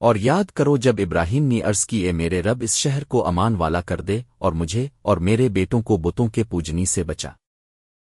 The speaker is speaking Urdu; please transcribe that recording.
اور یاد کرو جب ابراہیم نے عرض کی، اے میرے رب، اس شہر کو امان والا کر دے اور مجھے اور میرے بیٹوں کو بتوں کے پوجنی سے بچا۔